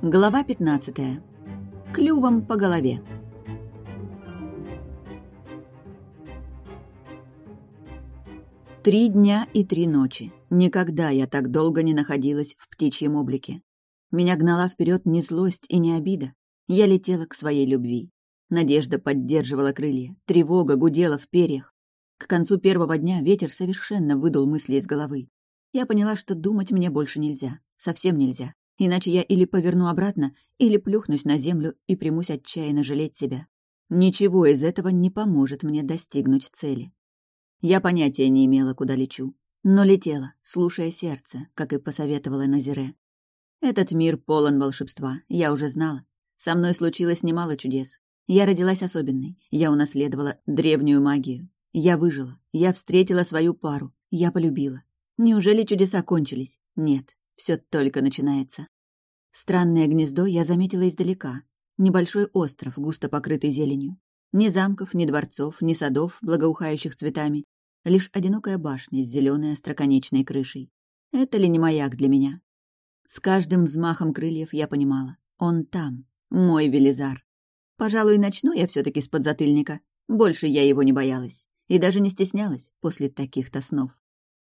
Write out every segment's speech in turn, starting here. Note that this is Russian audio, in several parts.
Глава 15. Клювом по голове. Три дня и три ночи. Никогда я так долго не находилась в птичьем облике. Меня гнала вперед не злость и не обида. Я летела к своей любви. Надежда поддерживала крылья, тревога гудела в перьях. К концу первого дня ветер совершенно выдул мысли из головы. Я поняла, что думать мне больше нельзя. Совсем нельзя. Иначе я или поверну обратно, или плюхнусь на землю и примусь отчаянно жалеть себя. Ничего из этого не поможет мне достигнуть цели. Я понятия не имела, куда лечу. Но летела, слушая сердце, как и посоветовала Назире. Этот мир полон волшебства, я уже знала. Со мной случилось немало чудес. Я родилась особенной, я унаследовала древнюю магию. Я выжила, я встретила свою пару, я полюбила. Неужели чудеса кончились? Нет, все только начинается. Странное гнездо я заметила издалека. Небольшой остров, густо покрытый зеленью. Ни замков, ни дворцов, ни садов, благоухающих цветами. Лишь одинокая башня с зеленой остроконечной крышей. Это ли не маяк для меня? С каждым взмахом крыльев я понимала. Он там, мой Велизар. Пожалуй, начну я все таки с подзатыльника. Больше я его не боялась. И даже не стеснялась после таких-то снов.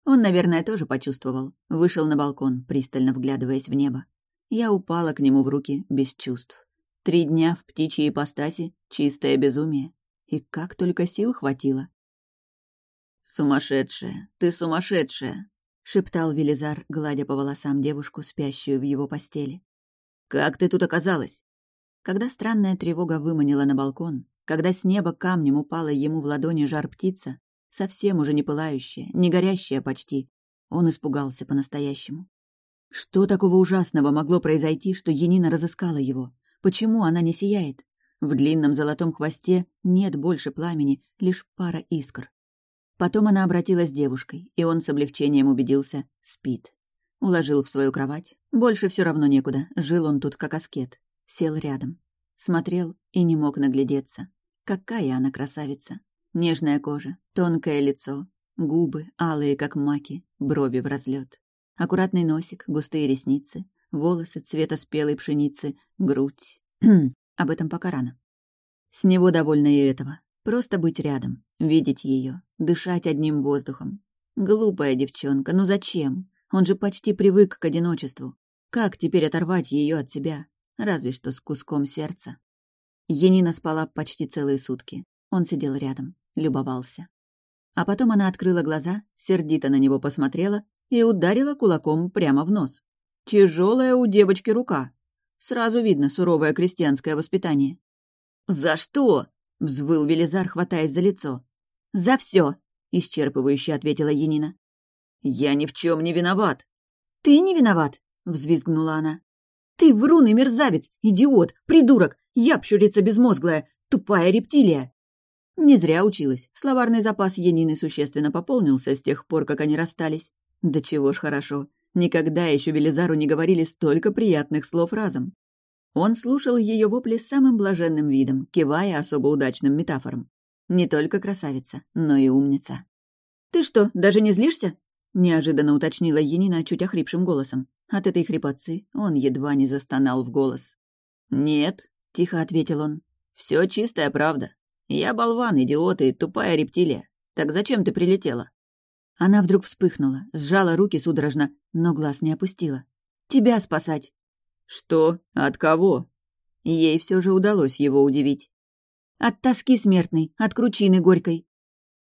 Он, наверное, тоже почувствовал. Вышел на балкон, пристально вглядываясь в небо. Я упала к нему в руки без чувств. Три дня в птичьей ипостаси — чистое безумие. И как только сил хватило. «Сумасшедшая! Ты сумасшедшая!» — шептал Велизар, гладя по волосам девушку, спящую в его постели. «Как ты тут оказалась?» Когда странная тревога выманила на балкон, когда с неба камнем упала ему в ладони жар птица, совсем уже не пылающая, не горящая почти, он испугался по-настоящему. Что такого ужасного могло произойти, что Енина разыскала его? Почему она не сияет? В длинном золотом хвосте нет больше пламени, лишь пара искр. Потом она обратилась с девушкой, и он с облегчением убедился — спит. Уложил в свою кровать. Больше все равно некуда, жил он тут как аскет. Сел рядом. Смотрел и не мог наглядеться. Какая она красавица! Нежная кожа, тонкое лицо, губы, алые, как маки, брови в разлет, Аккуратный носик, густые ресницы, волосы цвета спелой пшеницы, грудь. Об этом пока рано. С него довольно и этого. Просто быть рядом, видеть ее, дышать одним воздухом. Глупая девчонка, ну зачем? Он же почти привык к одиночеству. Как теперь оторвать ее от себя? разве что с куском сердца. Енина спала почти целые сутки. Он сидел рядом, любовался. А потом она открыла глаза, сердито на него посмотрела и ударила кулаком прямо в нос. Тяжелая у девочки рука. Сразу видно суровое крестьянское воспитание. «За что?» — взвыл Велизар, хватаясь за лицо. «За все, исчерпывающе ответила Енина. «Я ни в чем не виноват!» «Ты не виноват!» — взвизгнула она. «Ты врун и мерзавец, идиот, придурок, япщурица безмозглая, тупая рептилия!» Не зря училась. Словарный запас Янины существенно пополнился с тех пор, как они расстались. Да чего ж хорошо. Никогда еще Велизару не говорили столько приятных слов разом. Он слушал ее вопли с самым блаженным видом, кивая особо удачным метафорам. Не только красавица, но и умница. «Ты что, даже не злишься?» — неожиданно уточнила Енина чуть охрипшим голосом. От этой хрипотцы он едва не застонал в голос. «Нет», — тихо ответил он, — «все чистая правда. Я болван, идиот и тупая рептилия. Так зачем ты прилетела?» Она вдруг вспыхнула, сжала руки судорожно, но глаз не опустила. «Тебя спасать!» «Что? От кого?» Ей все же удалось его удивить. «От тоски смертной, от кручины горькой».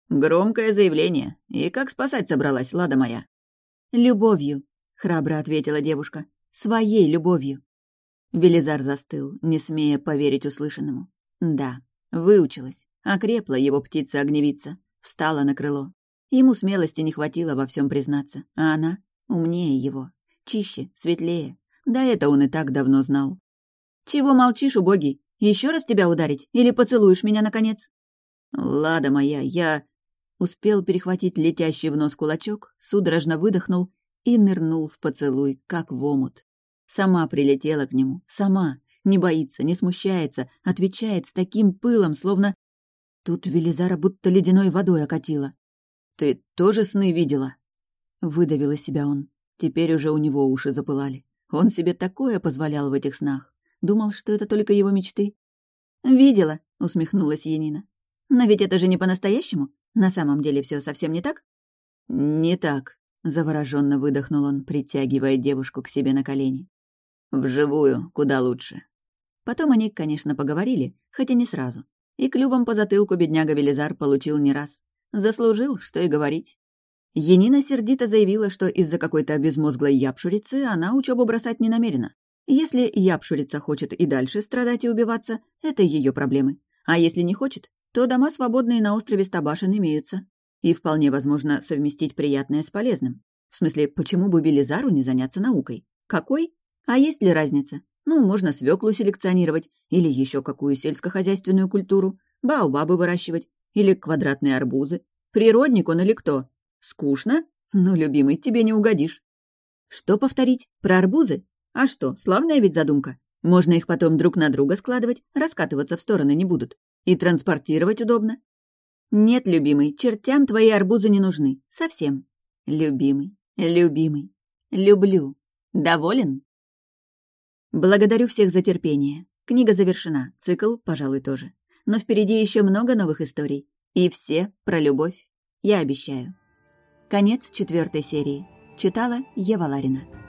«Громкое заявление. И как спасать собралась, лада моя?» «Любовью», храбро ответила девушка. Своей любовью. Велизар застыл, не смея поверить услышанному. Да, выучилась. Окрепла его птица-огневица. Встала на крыло. Ему смелости не хватило во всем признаться, а она умнее его. Чище, светлее. Да это он и так давно знал. «Чего молчишь, убогий? Еще раз тебя ударить? Или поцелуешь меня, наконец?» «Лада моя, я...» Успел перехватить летящий в нос кулачок, судорожно выдохнул и нырнул в поцелуй, как в омут. Сама прилетела к нему, сама, не боится, не смущается, отвечает с таким пылом, словно... Тут Велизара будто ледяной водой окатила. «Ты тоже сны видела?» — выдавил из себя он. Теперь уже у него уши запылали. Он себе такое позволял в этих снах. Думал, что это только его мечты. «Видела», — усмехнулась Янина. «Но ведь это же не по-настоящему. На самом деле все совсем не так?» «Не так», — завороженно выдохнул он, притягивая девушку к себе на колени. «Вживую куда лучше». Потом они, конечно, поговорили, хотя не сразу. И клювом по затылку бедняга Велизар получил не раз. Заслужил, что и говорить. Енина сердито заявила, что из-за какой-то безмозглой япшурицы она учебу бросать не намерена. Если япшурица хочет и дальше страдать и убиваться, это ее проблемы. А если не хочет, то дома свободные на острове Стабашин имеются. И вполне возможно совместить приятное с полезным. В смысле, почему бы Велизару не заняться наукой? Какой? А есть ли разница? Ну, можно свеклу селекционировать, или еще какую сельскохозяйственную культуру, баобабы выращивать, или квадратные арбузы. Природник он или кто? Скучно? Ну, любимый, тебе не угодишь. Что повторить? Про арбузы? А что, славная ведь задумка. Можно их потом друг на друга складывать, раскатываться в стороны не будут. И транспортировать удобно. Нет, любимый, чертям твои арбузы не нужны. Совсем. Любимый, любимый, люблю. Доволен? Благодарю всех за терпение. Книга завершена, цикл, пожалуй, тоже. Но впереди еще много новых историй. И все про любовь. Я обещаю. Конец четвертой серии. Читала Ева Ларина.